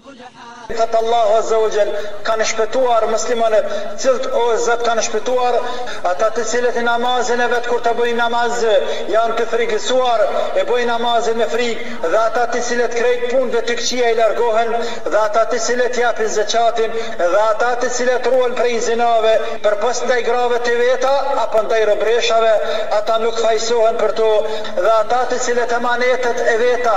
Thotë Allahu azza wa jall, Kanë shpëtuar, muslimanët. Cilët, o Zot, kanë shpëtuar? Ata të cilët namazin e vet kur të bëjnë namaz, janë të frikësuar, e bëjnë namazin me frikë, dhe ata të cilët krejt punëve të këqija i largohen, dhe ata të cilët japin zekatin, dhe ata të cilët ruhen prej zinave, përpos ndaj grave të veta apo ndaj robreshave, ata nuk fajësohen për to, dhe ata të cilët emanetet e veta,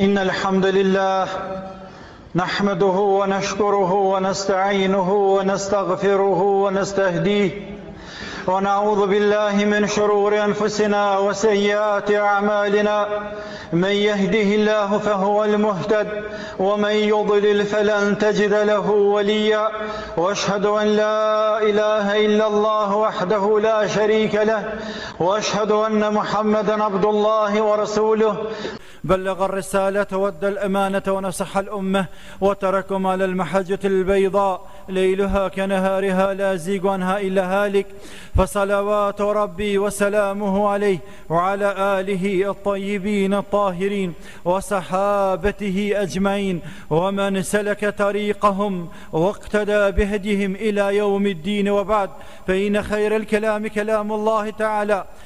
إن الحمد لله نحمده ونشكره ونستعينه ونستغفره ونستهديه ونعوذ بالله من شرور أنفسنا وسيئات أعمالنا من يهده الله فهو المهتد ومن يضلل فلن تجد له وليا واشهد أن لا إله إلا الله وحده لا شريك له واشهد أن محمدا عبد الله ورسوله بلغ الرسالة وادى الأمانة ونصح الأمة وتركم على المحجة البيضاء ليلها كنهارها لا زيغ عنها إلا هالك فصلوات ربي وسلامه عليه وعلى آله الطيبين الطاهرين وصحابته أجمعين ومن سلك طريقهم واقتدى بهديهم إلى يوم الدين وبعد فإن خير الكلام كلام الله تعالى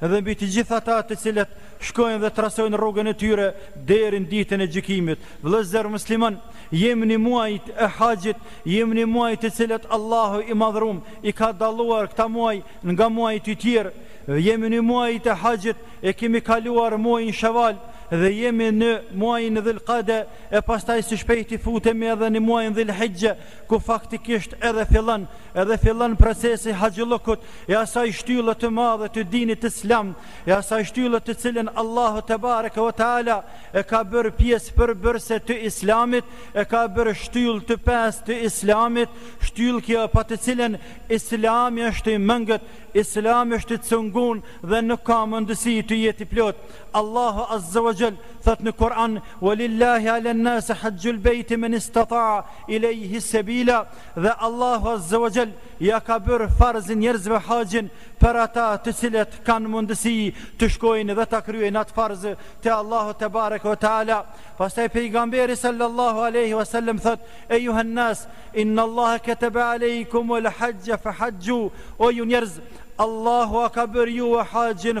dhe mbi të gjithë ata të cilët shkojnë dhe trasojnë rrugën e tyre deri në ditën e gjykimit. Vëllezër musliman, jemi në muajt e haxhit, jemi në muajt të cilët Allahu i madhrum i ka dalluar këta muaj nga muajt të tjerë. Jemi në muajt e haxhit, e kemi kaluar muajin Sheval dhe jemi në muajin Dhulkade e pastaj së shpejti futemi edhe në muajin Dhulhixhe ku faktikisht edhe fillon, edhe fillon procesi i haxhillukut, e asaj shtylle të madhe të dinit islam, e asaj shtylle të cilën Allahu tebareke ve teala e ka bërë pjesë përbërëse të islamit, e ka bërë shtyllë të pestë të islamit, shtyllë kjo pa të cilën islami është i mangët, islami është i cungun dhe nuk ka mundësi të jetë i plotë. Allahu azza wa jall thotë në Kuran, Walillahi alan nasi haxhul bejti men istata'a, ilejhi sebila dhe Allahu azze wa xhel ja ka bërë farz njerëzve haxhin për ata të cilët kanë mundësi të shkojnë dhe ta kryejnë atë farz te Allahu tebareke ve teala pastaj pejgamberi sallallahu alaihi wasallam thotë ejuhan nas inna Allah kataba alaikum al hajj fa hajju o ju njerëz Allahu ua ka bërë juve haxhin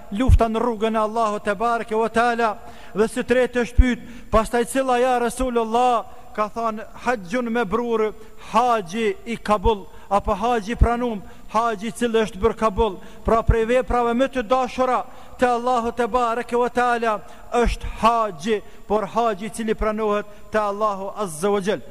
lufta në rrugën e Allahut tebareke ve teala dhe së treti është pyet pastaj cila ja Resulullah ka thënë haxhun mebrur haxhi i kabull apo haxhi i pranum haxhi i cili është bërë kabull pra prej veprave më të dashura te Allahu tebareke ve teala është haxhi por haxhi i cili pranohet te Allahu azza wa jall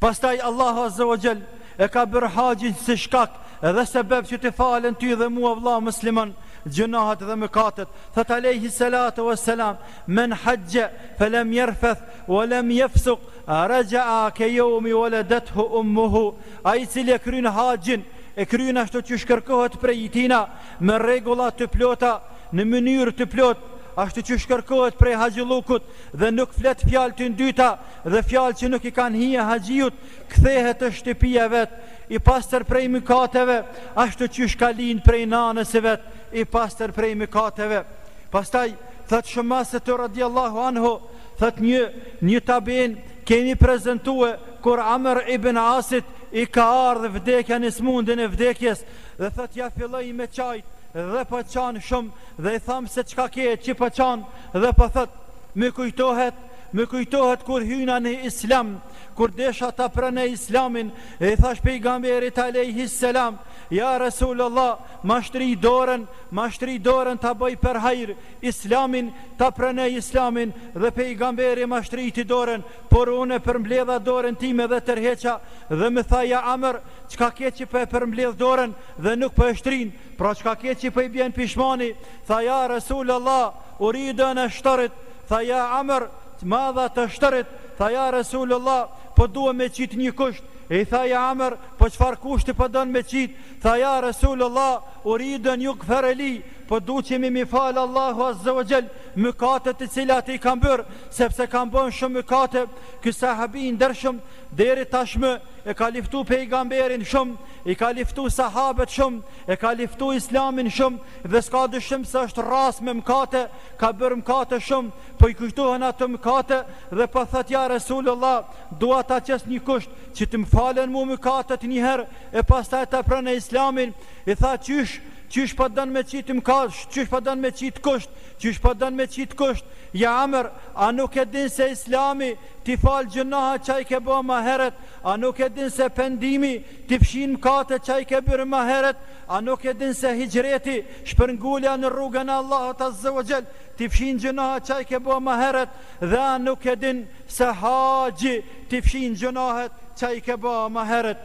pastaj Allahu azza wa jall E ka bërë haxhin si shkak dhe sebeb që të falen ty dhe mua vëlla musliman gjynahet dhe mëkatet. Thotë alejhi selatu ue selam, Men haxhe fe lem jerfuth ue lem jefsuk, rexa'a ke jeumi weledethu ummuhu. Ai i cili e kryen haxhin, e kryen ashtu qysh kërkohet prej tina, me rregulla të plota, në mënyrë të plotë, ashtu qysh kërkohet prej haxhillukut dhe nuk flet fjalë të ndyta dhe fjalë që nuk i kanë hije haxhiut, kthehet te shtepia vet i paster prej mëkateve ashtu qysh e ka lind prej nanës së vet i paster prej mëkateve pastaj thot shumase të radiallahu anhu thot një një tabin kemi prezentue kur Amr ibn Asit i ka ardhë vdekja në smundin e vdekjes dhe thot ja filloi me qajt dhe po qanë shumë dhe i thamë se çka ke që po qanë dhe po thot më kujtohet Më kujtohet kur hyna në Islam, kur desha ta pranoj Islamin, e i thash pejgamberit alejhi selam, ja Resulullah, ma shtri dorën, ma shtri dorën ta bëj për hajr Islamin, ta pranoj Islamin dhe pejgamberi ma shtriti dorën, por unë e përmbledha dorën time dhe e tërheqa dhe më tha ja Amr, çka ke që po e përmbledh dorën dhe nuk po e shtrin, pra çka ke që po i bjen pishmani, tha ja Resulullah, uridu an ashtarit Tha ja Amr, madha teshterit, tha ja Resulullah, po du me qitë një kusht, i tha ja Amr, po çfarë kushti po don me qitë, tha ja Resulullah, uridu en yughfere li, po du që me mi falë Allahu azze o xhel, mëkatet të cilat i kam bërë, sepse kam bën shumë mëkate, ky sahabi i ndershëm deri tashmë e ka liftu pejgamberin shumë, i ka liftu sahabët shumë, e ka liftu islamin shumë dhe s'ka dyshim se është rras me mëkate, ka bërë mëkate shumë, po i kujtohen ato mëkate dhe po thot ja Resulullah, dua ta qes një kusht që të më falen mua mëkatet një herë e pastaj ta pranoj Islamin. I tha qysh, qysh po don me çit mëkat, qysh po don me çit kusht, qysh po don me çit kusht. Ja Amr, a nuk e din se Islami t'i fal gjynahet që i ke bo ma herët, a nuk e din se pendimi t'i fshin mëkatet që i ke bërë ma herët? A nuk e din se hixhreti, shpërngulja në rrugën e Allahut azze wa xhell, t'i fshin gjynahet që i ke bo ma heret, dhe a nuk e din se haxhi t'i fshin gjynahet që i ke bo ma heret.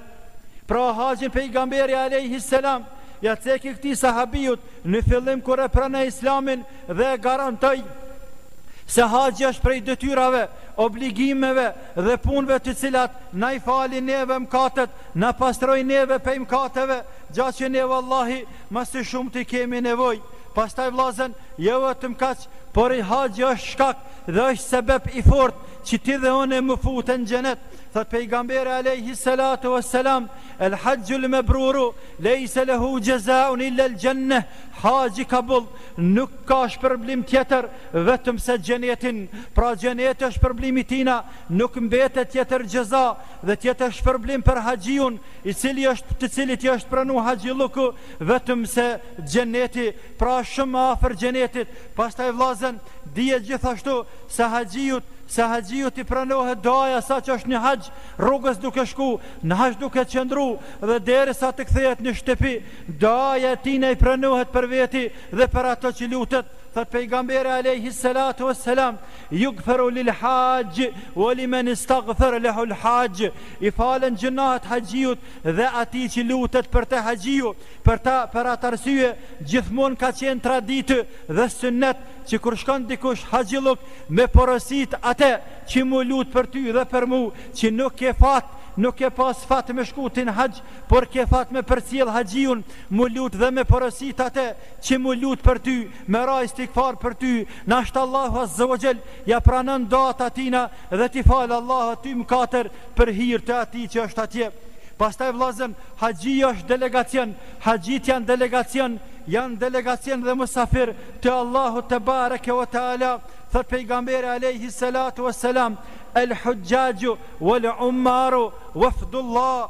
Pra haxhin pejgamberi alejhi selam ja ceki këtij sahabiut në fillim kur e pranoi islamin dhe e garantoi se haxhi është prej detyrave, obligimeve dhe punëve të cilat na i falin neve mëkatet, na pastrojn neve pej mëkateve, gja që neve vallahi ma së shumti i kemi nevojë. Pastaj vllazën, jo vetëm kaq, por haxhi është shkak dhe është sebep i fortë që ti dhe unë me u futë në xhenet. Thot pejgamberi alejhi selatu ves selam, El haxhul mebruru lejse lehu xhezaun illa el xhenneh, haxhi kabull nuk ka shpërblim tjetër Vetëm se xheneti, pra xheneti është shpërblimi i tina, nuk mbetet tjetër xheza dhe tjetër shpërblim për haxhiun, i cili është, të cilit i është pranu haxhilluku, vetëm se xheneti, pra është shumë afër xhenetit. Pastaj vllazën, dije gjithashtu se haxhiut, se haxhiut i pranohet duaja sa që është në haxh, rrugës duke shku, në haxh duke qëndru dhe deri sa të kthehet në shtëpi, duaja e tina i pranohet për veti dhe për ato që lutet. Thot pejgamberi alejhi selatu ves selam, Yugfaru lil hajj wa liman istaghfar lahu al hajj. I falen gjynahet haxhiut dhe atij që lutet për të haxhiu. Pra për atë arsye gjithmonë ka qenë traditë dhe sunnet që kur shkon dikush n'haxhilluk me porosit atë që mu lut për ty dhe për mu që nuk ke fat, nuk ke pas fat me shku ti në haxh, por ke fat me përcjell haxhiun mu lut dhe me porosit atë që mu lut për ty me ra istikfar për ty nashta Allahu Azze ve Xhel ja pranon duat e tina dhe t'i fal Allahu ty mëkatet për hir të atij që është atje pastaj vllazën haxhiu është delegacion haxhitë janë delegacion janë delegacion dhe musafirë të Allahut tebareke ve teala thot pejgamberi alejhi salatu ve selam el hujjaju wal ummaru wafdullah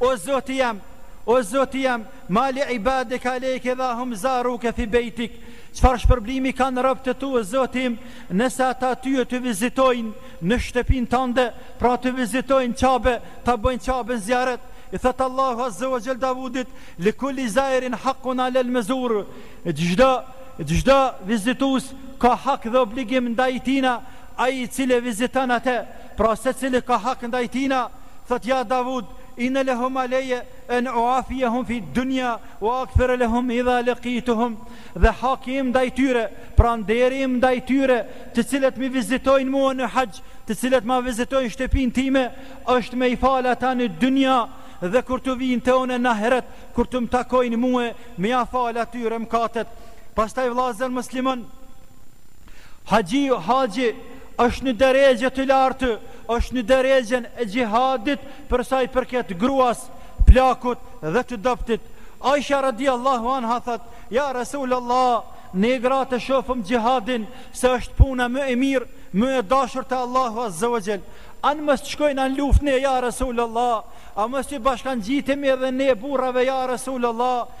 O Zoti jem, o Zoti jem, ma li ibadike alejke idha hum zaru ke fi bejtik. Çfarë shpërblimi kanë robtë e tu, o Zoti im, nëse ata ty të vizitojnë në shtëpinë tënde, pra të vizitojnë Qaben, ta bëjnë Qaben zijaret, i thotë Allahu Azze ve Xhel Davudit, li kulli zairin hakun alel mezur, çdo, çdo vizitues ka hak dhe obligim ndaj tina, ai i cili e viziton atë, Pra secili ka hak ndaj tina, thotë ja Davud, Inna lehum aleje en uafijehum fi dunja, wa akfire lehum idha lekijtuhum, dhe haki im ndaj tyre, pra nderi im ndaj tyre, të cilët më vizitojnë mua në haxh, të cilët ma vizitojnë shtëpinë time, është me i falë ata në dunja, dhe kur të vijnë te unë në ahiret, kur të më takojnë mua, me ia falë atyre mëkatet. Pastaj vëllazër muslimanë, Haxhi, haxhi është në derexhe të lartë, është në derexhen e xhihadit për sa i përket gruas, plakut dhe të dobëtit. Aisha radijallahu anha thotë, ja Resulallah, ne gratë e shohëm xhihadin se është puna më e mirë, më e dashur te Allahu azza wa jall. A mos të shkojna në luftë ne ja Resulallah, a mos t'i bashkangjitemi edhe ne burrave ja Resulallah,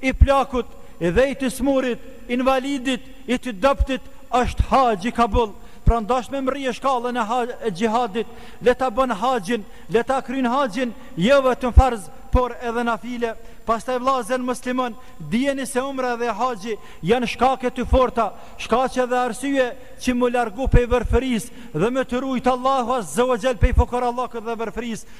i plakut dhe i të smutit, invalidit, i të dobtit është haxhi kabull. Pra n'dash me mrri shkallën e, ha, e xhihadit, le ta bën haxhin, le ta kryen haxhin, jo vetëm farz, por edhe nafile. Pastaj vllazën musliman, dijeni se umra dhe haxhi janë shkake të forta, shkaqe dhe arsye që m'u largu pej varfërisë dhe me të rujt Allahu azza wa jall pej fukarallëkut dhe varfërisë.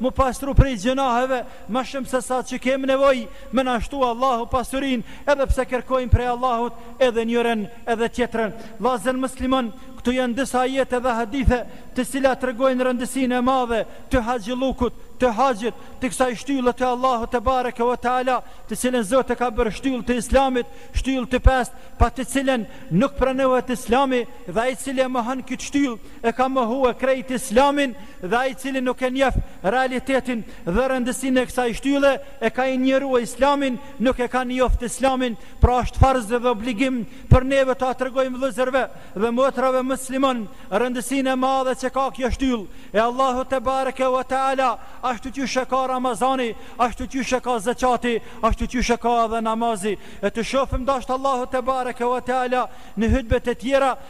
mu pastru prej gjynaheve ma shumë se sa që kem nevojë me na shtu Allahu pasurinë edhe pse kërkojmë prej Allahut edhe njërën edhe tjetrën vllazën musliman këtu janë disa ajete dhe hadithe të cilat tregojnë rëndësinë e madhe të haxhillukut të haxhit të kësaj shtylle të Allahut te bareke ve teala të cilën Zoti e ka bërë shtyllë të Islamit shtyllë të pestë pa të cilën nuk pranohet Islami dhe ai i cili e mohon këtë shtyllë e ka mohue krejt islamin dhe ai i cili nuk e njef realitetin dhe rëndësinë e kësaj shtylle e ka injorue islamin nuk e ka njoft islamin pra është farz dhe obligim për neve t'ua tregojmë vllezërve dhe motrave musliman rëndësinë e madhe që ka kjo shtyllë e Allahut tebareke ve teala ashtu qysh e ka Ramazani ashtu qysh e ka zeqati ashtu qysh e ka edhe namazi e të shofim dashtë Allahu tebareke ve teala në hytbet e tjera